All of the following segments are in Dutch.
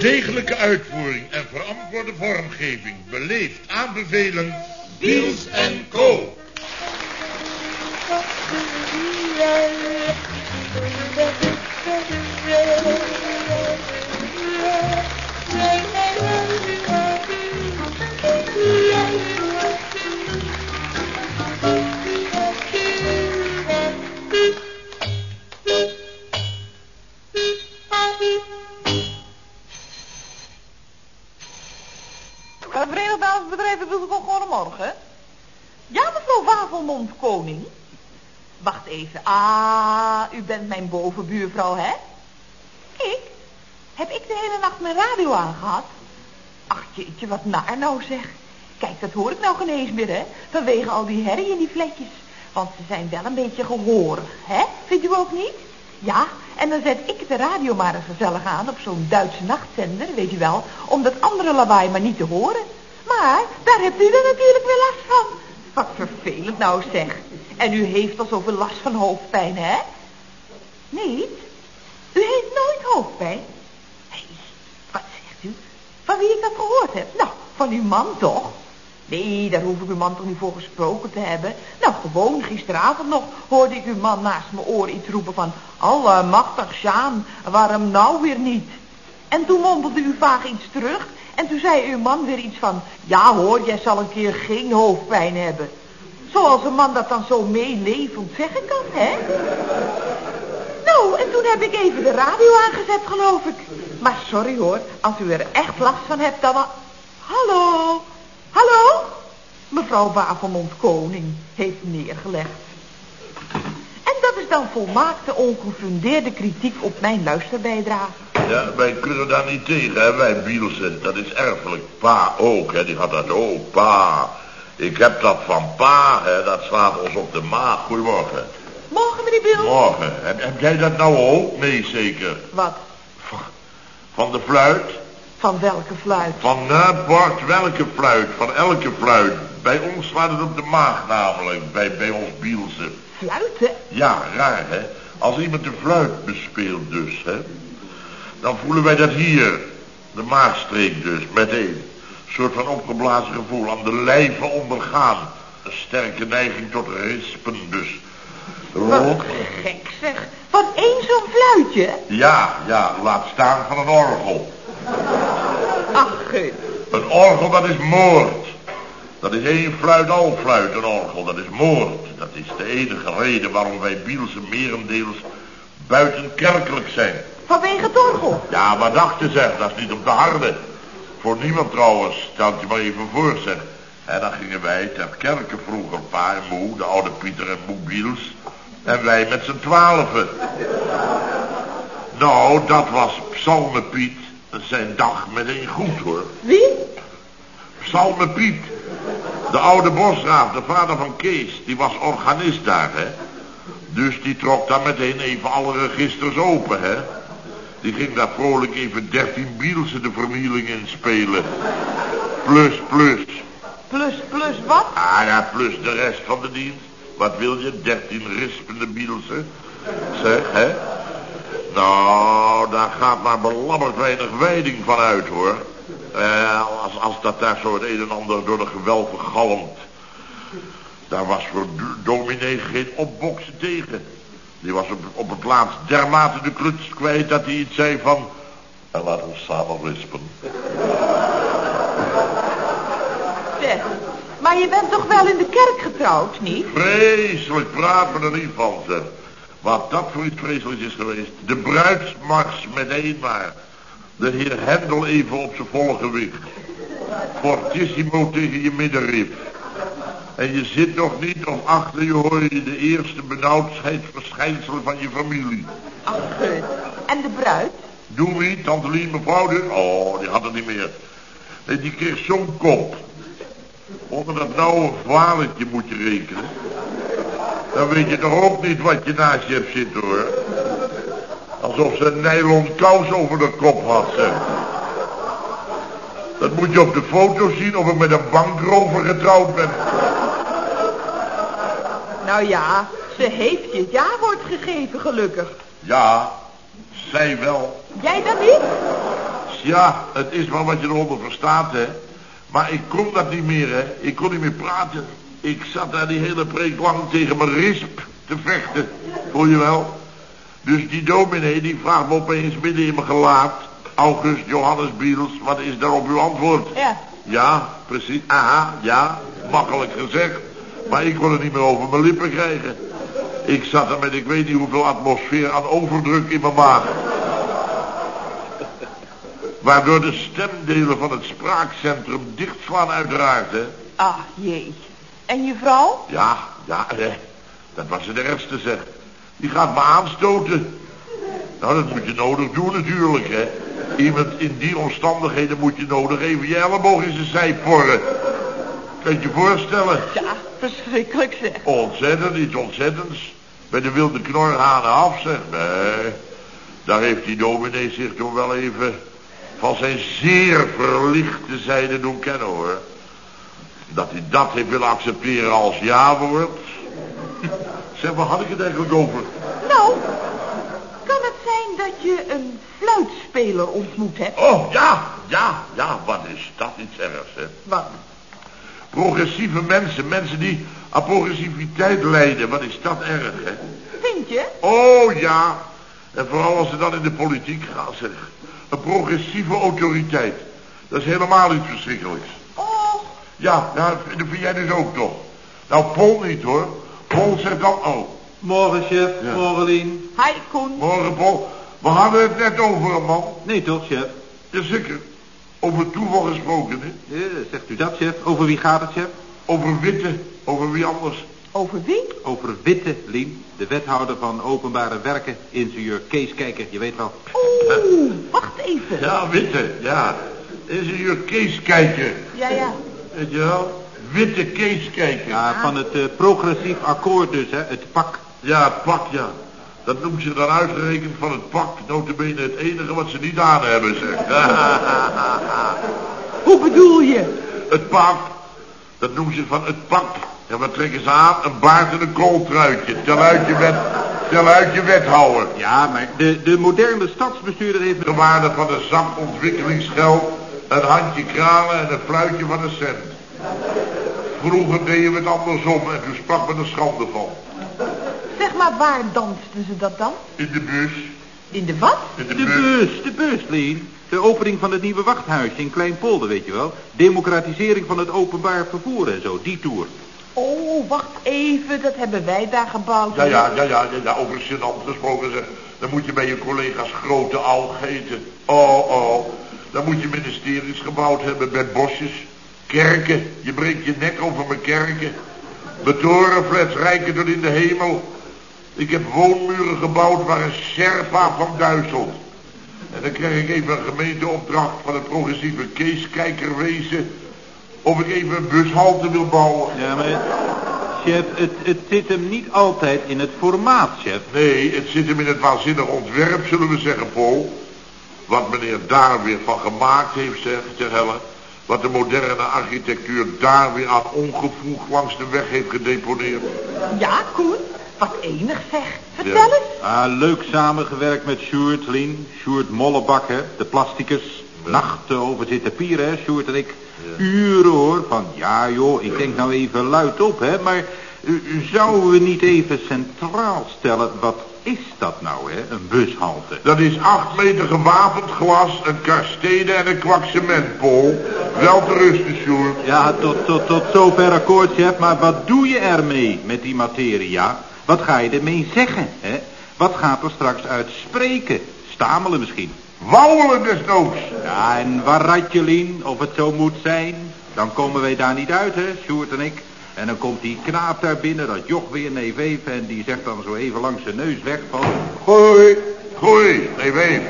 Degelijke uitvoering en verantwoorde vormgeving beleefd aanbevelen... Biels en Co. Ah, u bent mijn bovenbuurvrouw, hè? Ik? Heb ik de hele nacht mijn radio aangehad? Ach, jeetje, wat naar nou zeg. Kijk, dat hoor ik nou geen eens meer, hè? Vanwege al die herrie in die vletjes. Want ze zijn wel een beetje gehoorig, hè? Vindt u ook niet? Ja, en dan zet ik de radio maar eens gezellig aan op zo'n Duitse nachtzender, weet u wel, om dat andere lawaai maar niet te horen. Maar daar hebt u er natuurlijk weer last van. Wat vervelend nou zeg. En u heeft al zoveel last van hoofdpijn, hè? Niet? U heeft nooit hoofdpijn? Hé, wat zegt u? Van wie ik dat gehoord heb? Nou, van uw man toch? Nee, daar hoef ik uw man toch niet voor gesproken te hebben. Nou, gewoon gisteravond nog hoorde ik uw man naast mijn oor iets roepen van... Allemachtig, Sjaan, waarom nou weer niet? En toen mompelde u vaag iets terug en toen zei uw man weer iets van... Ja hoor, jij zal een keer geen hoofdpijn hebben. Zoals een man dat dan zo meelevend zeggen kan, hè? Nou, en toen heb ik even de radio aangezet, geloof ik. Maar sorry hoor, als u er echt last van hebt, dan... Hallo? Hallo? Mevrouw Wavelmond Koning heeft neergelegd. En dat is dan volmaakte ongefundeerde kritiek op mijn luisterbijdrage. Ja, wij kunnen daar niet tegen, hè, wij Bielsen. Dat is erfelijk. Pa ook, hè, die gaat dat, oh, pa. Ik heb dat van pa, hè, dat slaat ons op de maag. Goedemorgen. Morgen, meneer Bill. Morgen. Heb, heb jij dat nou ook? Nee, zeker. Wat? Van de fluit? Van welke fluit? Van, uh, Bart, welke fluit? Van elke fluit. Bij ons slaat het op de maag namelijk, bij, bij ons Bielsen. Fluiten? Ja, raar, hè. Als iemand de fluit bespeelt dus, hè. Dan voelen wij dat hier, de maagstreek dus, meteen. Een soort van opgeblazen gevoel, aan de lijve ondergaan. Een sterke neiging tot rispen dus. Wat gek zeg. Van één zo'n fluitje? Ja, ja, laat staan van een orgel. Ach, eh, Een orgel, dat is moord. Dat is één fluit al fluit, een orgel. Dat is moord. Dat is de enige reden waarom wij Bielse merendeels buitenkerkelijk zijn. vanwege het orgel. Ja, wat dachten ze? Dat is niet op de harde. Voor niemand trouwens, stel je maar even voor zeg. En dan gingen wij ter kerke vroeger, pa en moe, de oude Pieter en moe Biels. En wij met z'n twaalfen. Nou, dat was Psalme Piet zijn dag meteen goed hoor. Wie? Psalme Piet. De oude bosraaf, de vader van Kees, die was organist daar, hè. Dus die trok daar meteen even alle registers open, hè. Die ging daar vrolijk even 13 Bielse de vernieling in spelen. Plus, plus. Plus, plus wat? Ah ja, plus de rest van de dienst. Wat wil je, 13 rispende Bielse? Zeg, hè? Nou, daar gaat maar belabberd weinig wijding van uit, hoor. Eh, als, als dat daar zo het een en ander door de gewelven galmt. Daar was voor dominee geen opboksen tegen. Die was op, op het laatst dermate de kluts kwijt dat hij iets zei van... En laten we samen rispen. Zeg, maar je bent toch wel in de kerk getrouwd, niet? Vreselijk, praat me er niet van, zeg. Wat dat voor iets vreselijks is geweest. De bruidsmars meteen maar. De heer Hendel even op zijn volle gewicht. Fortissimo tegen je middenrif. En je zit nog niet of achter je hoor je de eerste benauwdheidsverschijnselen van je familie. Ach, eh, en de bruid? Doe wie, tante Lien, mevrouw dus? Oh, die had het niet meer. Nee, die kreeg zo'n kop. Onder dat nauwe valentje moet je rekenen. Dan weet je toch ook niet wat je naast je hebt zitten, hoor. Alsof ze een nylon kous over de kop had, zeg. Dat moet je op de foto zien of ik met een bankrover getrouwd ben. Nou ja, ze heeft je het jawoord gegeven, gelukkig. Ja, zij wel. Jij dan niet? Ja, het is wel wat je eronder verstaat, hè. Maar ik kon dat niet meer, hè. Ik kon niet meer praten. Ik zat daar die hele preek lang tegen mijn risp te vechten. Voel je wel? Dus die dominee, die vraagt me opeens midden in mijn gelaat... August Johannes Biels, wat is daarop uw antwoord? Ja. Ja, precies. Aha, ja, makkelijk gezegd. Maar ik kon het niet meer over mijn lippen krijgen. Ik zat er met ik weet niet hoeveel atmosfeer aan overdruk in mijn maag. Waardoor de stemdelen van het spraakcentrum dichtslaan uiteraard, hè. Ah, jee. En je vrouw? Ja, ja, hè. Dat was het ergste, zeg. Die gaat me aanstoten. Nou, dat moet je nodig doen natuurlijk, hè. Iemand in die omstandigheden moet je nodig even je elleboog in zijn zij porren. Kan je je voorstellen? Ja, verschrikkelijk zeg. Ontzettend, iets ontzettends. Bij de wilde knorhanen af, zeg. Nee, daar heeft die dominee zich toch wel even van zijn zeer verlichte zijde doen kennen, hoor. Dat hij dat heeft willen accepteren als ja-woord. Zeg, waar had ik het eigenlijk over? Nou, kan het zijn dat je een fluitspeler ontmoet hebt? Oh, ja, ja, ja, wat is dat iets ergs, hè? Wat? Progressieve mensen, mensen die aan progressiviteit lijden, wat is dat erg, hè? Vind je? Oh, ja. En vooral als ze dan in de politiek gaan, zeg. Een progressieve autoriteit. Dat is helemaal iets verschrikkelijks. Oh, Ja, nou, dat vind jij dus ook toch. Nou, Paul niet, hoor. Paul zegt dan, oh, Morgen, chef. Ja. Morgen, Lien. hi Koen. morgen, Paul. We hadden het net over een man. Nee, toch, chef? Jazeker. Over toeval gesproken, hè? Zegt u dat, chef? Over wie gaat het, chef? Over witte, over wie anders. Over wie? Over Witte, Lien. De wethouder van openbare werken, ingenieur Kees Kijker. Je weet wel. Oeh, wacht even. Ja, witte, ja. Ingenieur Kees kijken. Ja, ja. Weet je wel? Witte Kees kijken. Ja, van het eh, progressief akkoord dus, hè. Het pak. Ja, het pak, ja. Dat noemt zich dan uitgerekend van het pak. Notabene het enige wat ze niet aan hebben, zeg. Hoe bedoel je? het pak. Dat noemt zich van het pak. En wat trekken ze aan? Een baard en een kooltruitje. Tel uit je, wet, tel uit je wethouder. Ja, maar de, de moderne stadsbestuurder heeft... De waarde van een zak ontwikkelingsgeld. Een handje kralen en een fluitje van een cent. Vroeger deden we het andersom en toen sprak men er schande van. Maar, waar dansten ze dat dan? In de bus. In de wat? In de, De bus. bus, de bus, Lien. De opening van het nieuwe wachthuisje in Kleinpolder, weet je wel. Democratisering van het openbaar vervoer en zo, die tour. Oh, wacht even, dat hebben wij daar gebouwd. Ja, ja, ja, ja, ja, ja, over gênant gesproken zeg. Dan moet je bij je collega's grote alg eten. Oh, oh. Dan moet je ministeries gebouwd hebben met bosjes. Kerken. Je breekt je nek over mijn kerken. Betorenflats rijken tot in de hemel. Ik heb woonmuren gebouwd waar een Sherpa van duizelt. En dan krijg ik even een gemeenteopdracht van het progressieve Keeskijkerwezen... of ik even een bushalte wil bouwen. Ja, maar... Chef, het, het zit hem niet altijd in het formaat, chef. Nee, het zit hem in het waanzinnig ontwerp, zullen we zeggen, Paul. Wat meneer daar weer van gemaakt heeft, zeg, zeg Helle. Wat de moderne architectuur daar weer aan ongevoeg langs de weg heeft gedeponeerd. Ja, Koen, wat enig zeg. Vertel Ja. eens. Ah, leuk samengewerkt met Sjoerd, Lien. Sjoerd Mollebak, hè, de plasticus. Nachten over zitten pieren, hè, Sjoerd en ik. Uren, hoor. Van, ja, joh, ik denk nou even luid op, hè. Maar uh, zouden we niet even centraal stellen... wat is dat nou, hè, een bushalte? Dat is acht meter gewapend glas, een kastede en een kwak cement, Paul. Wel te rusten, Sjoerd. Ja, tot, tot, tot zover akkoord, chef. Maar wat doe je ermee met die materie, ja? Wat ga je ermee zeggen, hè? Wat gaat er straks uit spreken? Stamelen misschien. Wauwelen desnoods. Ja, en Waratjelien, of het zo moet zijn, dan komen wij daar niet uit, hè, Sjoerd en ik. En dan komt die knaap daar binnen, dat joch weer neef even, en die zegt dan zo even langs zijn neus weg van... Gooi. Gooi, nee, weef.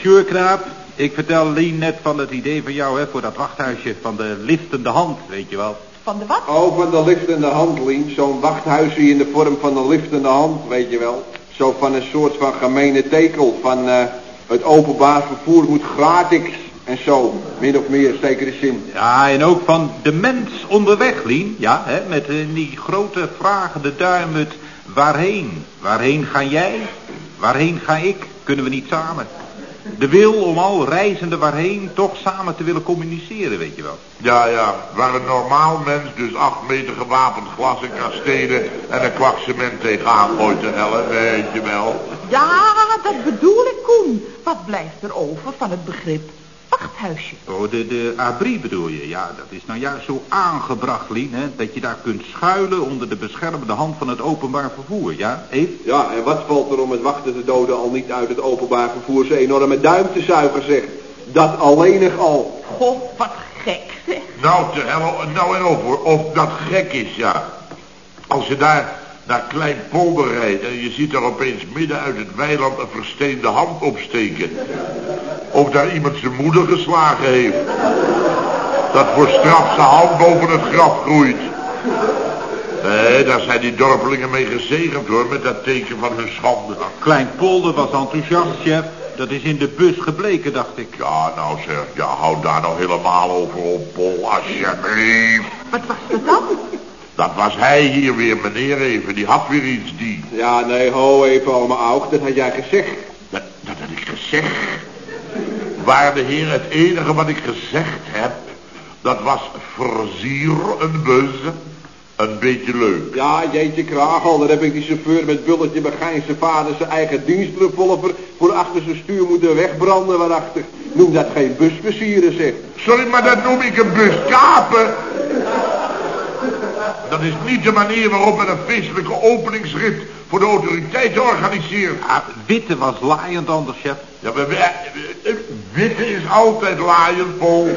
Sjoerd knaap, ik vertel Lien net van het idee van jou, hè, voor dat wachthuisje van de liftende hand, weet je wel. Van de wat? Oh, van de liftende hand, Lien. Zo'n wachthuisje in de vorm van een liftende hand, weet je wel. Zo van een soort van gemene tekel. Van eh, het openbaar vervoer moet gratis en zo. Min of meer, zekere zin. Ja, en ook van de mens onderweg, Lien. Ja, hè, met eh, die grote vragende duim het waarheen? Waarheen ga jij? Waarheen ga ik? Kunnen we niet samen? De wil om al reizende waarheen toch samen te willen communiceren, weet je wel. Ja, ja, waar een normaal mens dus acht meter gewapend glas en kastelen en een kwak cement tegenaan gooit te hellen, weet je wel. Ja, dat bedoel ik, Koen. Wat blijft er over van het begrip wachthuisje? Oh, de, de abri bedoel je? Ja, dat is nou juist zo aangebracht, Lien, hè, dat je daar kunt schuilen onder de beschermende hand van het openbaar vervoer, ja? Eve? Ja, en wat valt er om het wachten te doden al niet uit het openbaar vervoer zijn enorme duim te zuigen, zeg. Dat alleenig al. Goh, wat gek, zeg. Nou, te hellen, nou en hoor, of dat gek is, ja. Als je daar naar Klein Polder rijdt en je ziet daar opeens midden uit het weiland een versteende hand opsteken. Of daar iemand zijn moeder geslagen heeft. Dat voor straf zijn hand boven het graf groeit. Nee, daar zijn die dorpelingen mee gezegend hoor, met dat teken van hun schande. Klein Polder was enthousiast, chef. Dat is in de bus gebleken, dacht ik. Ja, nou zeg, ja, hou daar nou helemaal over op, Pol, alsjeblieft. Wat was het dan? Dat was hij hier weer, meneer even, die had weer iets, die. Ja, nee, ho even allemaal oog, dat had jij gezegd. Dat, dat had ik gezegd. Waarde heer, het enige wat ik gezegd heb, dat was versier een bus, een beetje leuk. Ja, jeetje kragel, daar heb ik die chauffeur met bulletje begijn zijn vader zijn eigen dienstrevolver voor achter zijn stuur moeten wegbranden waarachtig. Noem dat geen busversieren, zeg. Sorry, maar dat noem ik een bus kapen. Dat is niet de manier waarop men een feestelijke openingsrit voor de autoriteiten organiseert. Witte was laaiend anders, chef. Ja, maar we- eh, witte is altijd laaiend, Paul.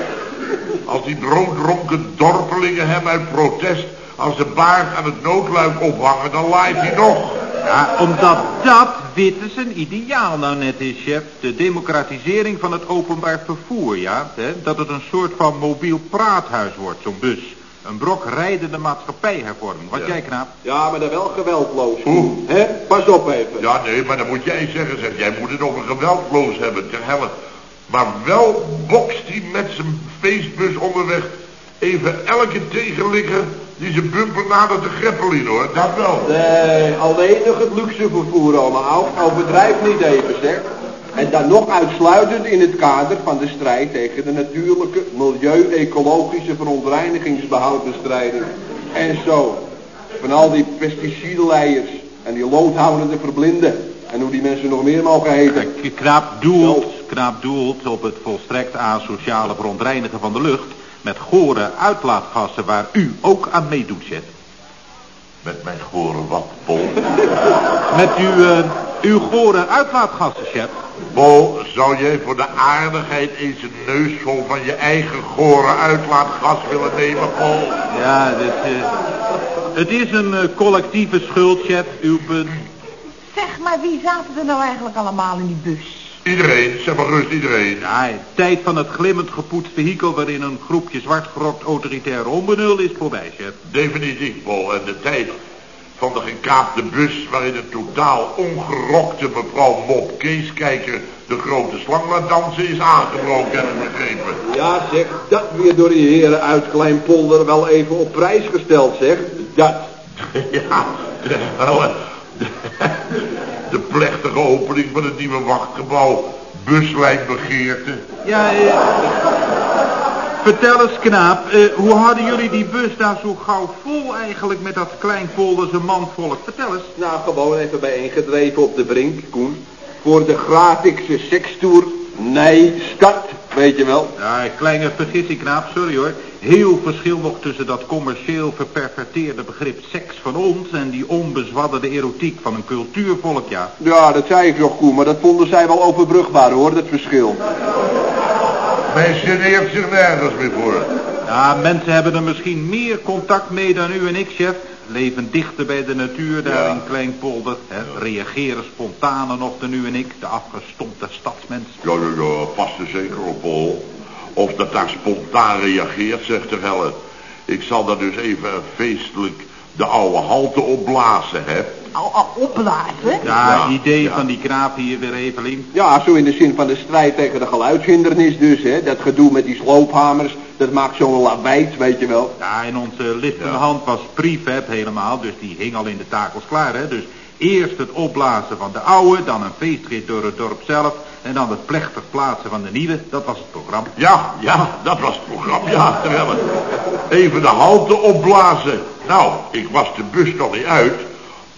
Als die brooddronken dorpelingen hem uit protest als de baard aan het noodluik ophangen, dan laait hij nog. Ja, omdat dat witte zijn ideaal nou net is, chef. De democratisering van het openbaar vervoer, ja. Hè? Dat het een soort van mobiel praathuis wordt, zo'n bus. Een brok rijdende maatschappijhervorming. Wat Ja. jij, knaap? Ja, maar dan wel geweldloos. Oeh. Hè? Pas op even. Ja, nee, maar dan moet jij zeggen, zeg. Jij moet het over geweldloos hebben, ter helle. Maar wel bokst hij met zijn feestbus onderweg even elke tegenligger die zijn bumper nadert te greppelen in, hoor. Dat wel. Nee, alleen nog het luxe vervoer allemaal. Overdrijf niet even, zeg. En dan nog uitsluitend in het kader van de strijd tegen de natuurlijke, milieu-ecologische verontreinigingsbehoudbestrijding. En zo. Van al die pesticidenleiers en die loodhoudende verblinden. En hoe die mensen nog meer mogen heten. Knaap doelt, knaap doelt op het volstrekt asociale verontreinigen van de lucht... met gore uitlaatgassen waar u ook aan meedoet, chef. Met mijn gore wat, Paul. Met uw, eh, uw gore uitlaatgassen, chef. Paul, zou jij voor de aardigheid eens een neusvol van je eigen gore uitlaatgas willen nemen, Paul? Ja, dit, eh, het is een eh, collectieve schuld, chef. Uw punt. Zeg, maar wie zaten er nou eigenlijk allemaal in die bus? Iedereen, zeg maar rust iedereen. Ja, tijd van het glimmend gepoetst vehikel waarin een groepje zwartgerokt autoritaire onbenul is voorbij, chef. Definitief, Paul. En de tijd van de gekaapte bus waarin een totaal ongerokte mevrouw Mop Keeskijker de grote slang laat dansen is aangebroken, heb ik begrepen. Ja, zeg, dat weer door die heren uit Kleinpolder wel even op prijs gesteld, zeg. Dat. Ja, wel, eh, de, de plechtige opening van het nieuwe wachtgebouw. Buslijnbegeerte. Ja, eh, vertel eens, knaap. eh, hoe hadden jullie die bus daar zo gauw vol eigenlijk met dat kleinpolderse manvolk? Vertel eens. Nou, gewoon even bijeengedreven op de brink, Koen. Voor de gratische sekstoer. Nee, start, weet je wel. Ja, kleine vergissing, knaap, sorry hoor. Heel verschil nog tussen dat commercieel verperverteerde begrip seks van ons... en die onbezwadderde erotiek van een cultuurvolk, ja. Ja, dat zei ik nog, Koen, maar dat vonden zij wel overbrugbaar, hoor, dat verschil. Men geneert zich nergens meer voor. Ja, mensen hebben er misschien meer contact mee dan u en ik, chef. Leven dichter bij de natuur daar Ja. in Kleinpolder. Hè? Reageren spontaner nog dan u en ik, de afgestompte stadsmens. Ja, ja, ja, pas er zeker op, Paul. Of dat daar spontaan reageert, zegt de helle. Ik zal daar dus even feestelijk de oude halte opblazen, hè. Al, al opblazen? Ja, Ja, idee ja. van die knaap hier weer, Evelien. Ja, zo in de zin van de strijd tegen de geluidshindernis dus, hè. Dat gedoe met die sloophamers, dat maakt zo'n lawaait, weet je wel. Ja, en onze liftende Ja. hand was prefab helemaal, dus die hing al in de takels klaar, hè. Dus eerst het opblazen van de oude, dan een feestrit door het dorp zelf... En dan het plechtig plaatsen van de nieuwe, dat was het programma. Ja, ja, dat was het programma. Ja, terwijl het even de halte opblazen. Nou, ik was de bus nog niet uit.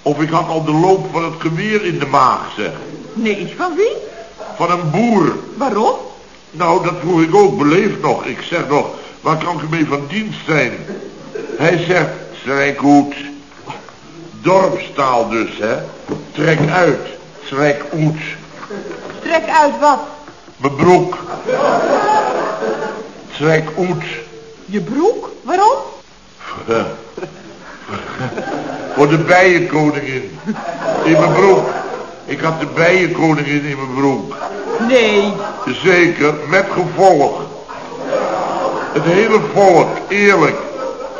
Of ik had al de loop van het geweer in de maag, zeg. Nee, van wie? Van een boer. Waarom? Nou, dat vroeg ik ook beleefd nog. Ik zeg nog, waar kan ik u mee van dienst zijn? Hij zegt, strijkhoed. Dorpstaal dus, hè. Trek uit, strijkhoed. Trek uit wat? Mijn broek. Strijkhoed. Je broek? Waarom? Voor de bijenkoningin. In mijn broek. Ik had de bijenkoningin in mijn broek. Nee. Zeker, met gevolg. Het hele volk, eerlijk.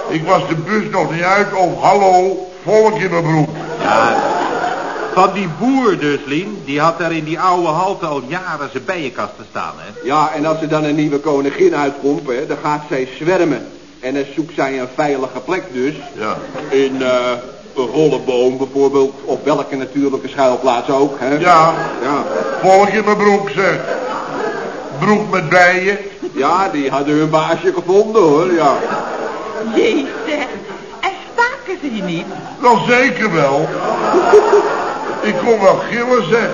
Ik was de bus nog niet uit of hallo, volk in mijn broek. Ja, van die boer dus, Lien, die had daar in die oude halte al jaren zijn bijenkasten staan, hè? Ja, en als er dan een nieuwe koningin uitkomt, hè, dan gaat zij zwermen. En dan zoekt zij een veilige plek dus. Ja. In eh, een rolleboom bijvoorbeeld, of welke natuurlijke schuilplaats ook, hè? Ja, Ja, volk in mijn broek zeg. Broek met bijen. ja die hadden hun baasje gevonden hoor, ja. Jee, zeg. En staken ze je niet? Wel zeker wel. Ik kon wel gillen zeg.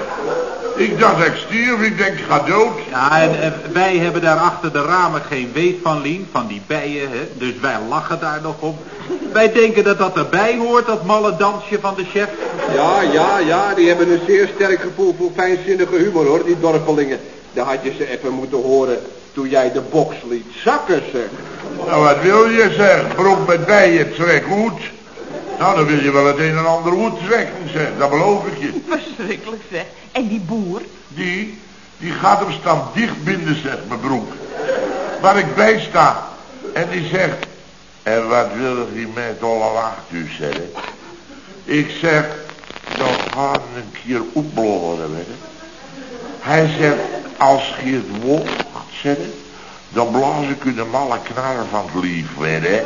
Ik dacht dat ik stierf, ik denk ik ga dood. Ja, en, en wij hebben daar achter de ramen geen weet van, Lien, van die bijen, hè? Dus wij lachen daar nog om. Wij denken dat dat erbij hoort, dat malle dansje van de chef. Ja, ja, ja, die hebben een zeer sterk gevoel voor fijnzinnige humor hoor, die dorpelingen. Daar had je ze even moeten horen toen jij de box liet zakken, zeg. Nou, wat wil je zeg? Broek met bijen, trek goed. Nou, dan wil je wel het een en ander goed trekken, zeg. Dat beloof ik je. Verschrikkelijk, zeg. En die boer? Die, die gaat hem staan dichtbinden, zegt mijn broek. Waar ik bij sta. En die zegt, en wat wil die met alle wacht u zeggen? Ik zeg, dan gaan een keer opbloren, je. Hij zegt, als je het woord zeggen, dan blaas ik u de malle van het lief, je.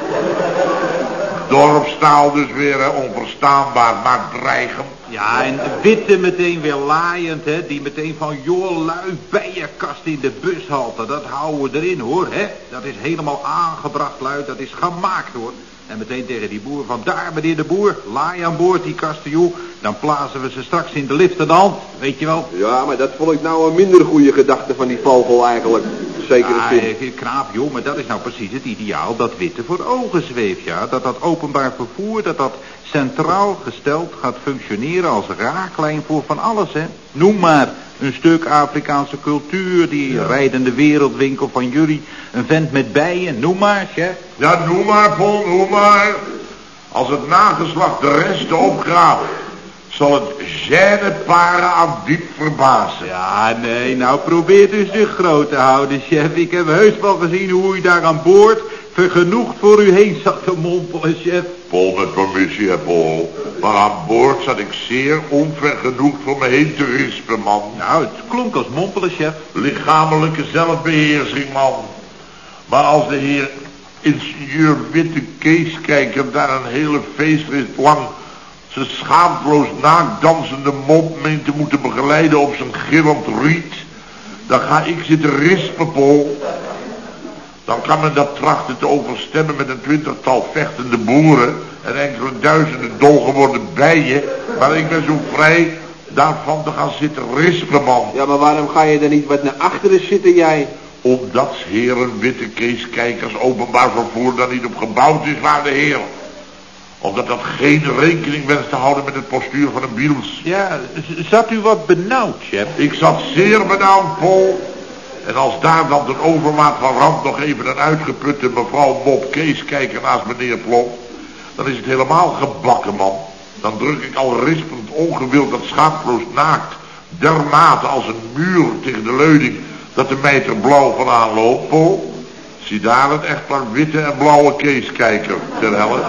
Dorpstaal dus weer, onverstaanbaar, maar dreigend. Ja, en Witte meteen weer laaiend, hè. Die meteen van, joh, lui, bijenkast in de bushalte. Dat houden we erin, hoor, hè. Dat is helemaal aangebracht, lui. Dat is gemaakt, hoor. En meteen tegen die boer van, daar, meneer de boer. Laai aan boord die kasten, joh. Dan plaatsen we ze straks in de lift aan de hand. Weet je wel. Ja, maar dat vond ik nou een minder goede gedachte van die vogel eigenlijk. Zeker Ja, zin. eh, knaap, joh, maar dat is nou precies het ideaal dat Witte voor ogen zweeft, ja. Dat dat openbaar vervoer, dat dat centraal gesteld gaat functioneren als raaklijn voor van alles, hè. Noem maar een stuk Afrikaanse cultuur, die rijdende wereldwinkel van jullie, een vent met bijen, noem maar, chef. Ja, noem maar, Paul, noem maar. Als het nageslacht de resten opgraaft, zal het gêne paren aan diep verbazen. Ja, nee, nou probeert u zich groot te houden, chef. Ik heb heus wel gezien hoe u daar aan boord vergenoegd voor u heen zat te mompelen, chef. Paul, met permissie, hè, Paul. Maar aan boord zat ik zeer onvergenoegd voor me heen te rispen, man. Nou, het klonk als mompelen, chef. Lichamelijke zelfbeheersing, man. Maar als de heer ingenieur Witte Keeskijker daar een hele feestrit lang zijn schaamteloos naakdansende mop meent te moeten begeleiden op zijn gillend riet, dan ga ik zitten rispen, Paul. Dan kan men dat trachten te overstemmen met een twintigtal vechtende boeren en enkele duizenden dolgeworden bijen. Maar ik ben zo vrij daarvan te gaan zitten rispen, man. Ja, maar waarom ga je er niet wat naar achteren zitten, jij? Omdat heren witte keeskijkers openbaar vervoer daar niet op gebouwd is, waarde heer. Omdat dat geen rekening wenst te houden met het postuur van een biels. Ja, zat u wat benauwd, chef? Ik zat zeer benauwd, Paul. En als daar dan ten overmaat van ramp nog even een uitgeputte mevrouw Mop Keeskijker naast meneer ploft, dan is het helemaal gebakken, man. Dan druk ik al rispend ongewild dat schaamteloos naakt, dermate als een muur tegen de leuning, dat de meid blauw van aanloopt, Paul. Zie daar het echtpaar witte en blauwe Keeskijker, ter helle.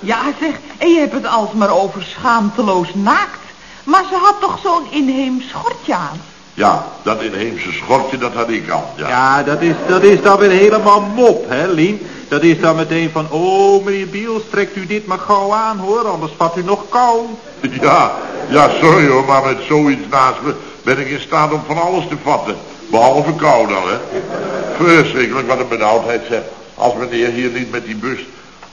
Ja, zeg, en je hebt het alsmaar over schaamteloos naakt. Maar ze had toch zo'n inheems schortje aan? Ja, dat inheemse schortje, dat had ik. Ja. Ja, dat is, dat is dan weer helemaal mop, hè, Lien? Dat is dan meteen van, oh, meneer Biels, trekt u dit maar gauw aan, hoor, anders vat u nog kou. Ja, ja, sorry hoor, maar met zoiets naast me ben ik in staat om van alles te vatten. Behalve kou dan, hè. Verschrikkelijk wat een benauwdheid, zeg. Als meneer hier niet met die bus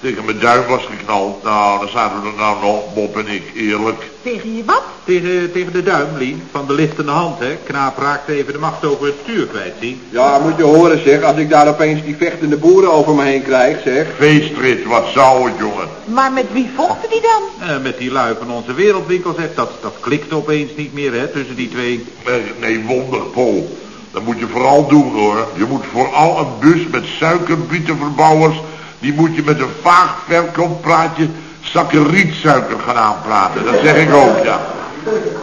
tegen mijn duim was geknald. Nou, dan zaten we er nou nog, Bob en ik, eerlijk. Tegen je wat? Tegen, tegen de duim, Lien, van de liftende hand, hè. Knaap raakte even de macht over het stuur kwijt, zie. Ja, moet je horen zeg, als ik daar opeens die vechtende boeren over me heen krijg, zeg. Feestrit, wat zou het, jongen. Maar met wie vochten die dan? Eh, met die lui van onze wereldwinkel, zeg, dat, dat klikte opeens niet meer, hè, tussen die twee. Nee, nee wonderpol. Dat moet je vooral doen, hoor. Je moet vooral een bus met suikerbietenverbouwers... die moet je met een vaag verkooppraatje zakken rietsuiker gaan aanpraten. Dat zeg ik ook, ja.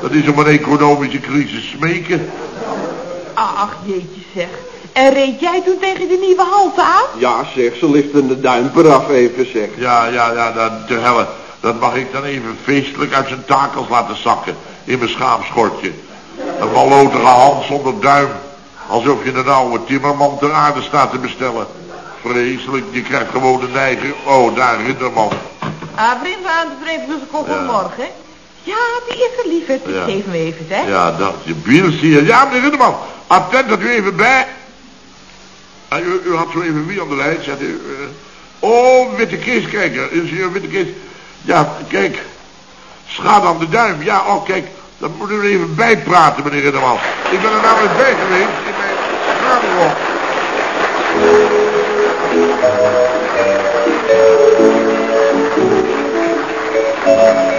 Dat is om een economische crisis smeken. Ach, jeetje zeg. En reed jij toen tegen die nieuwe halte aan? Ja zeg, ze liften de duimper af even zeg. Ja, ja, ja, dan, te helle. Dat mag ik dan even feestelijk uit zijn takels laten zakken. In mijn schaamschortje. Een mallotige hand zonder duim. Alsof je een oude timmerman ter aarde staat te bestellen. Vreselijk, je krijgt gewoon de neiging. Oh, daar, Rinderman. Ah, vriend aan de dus ik Ja. morgen. Ja, die is er lieverd. Die Ja. geef me even, hè. Ja, dat je bier zie je. Ja, meneer Rinderman. Attent dat u even bij. Ah, u, u had zo even wie aan de lijn. Zet u, eh, oh, Witte Kees, kijk. Is hier Witte Kees. Ja, kijk. Schade aan de duim. Ja, oh, kijk. Dat moet u even bijpraten, meneer Rinderman. Ik ben er namelijk bij geweest in mijn Thank you.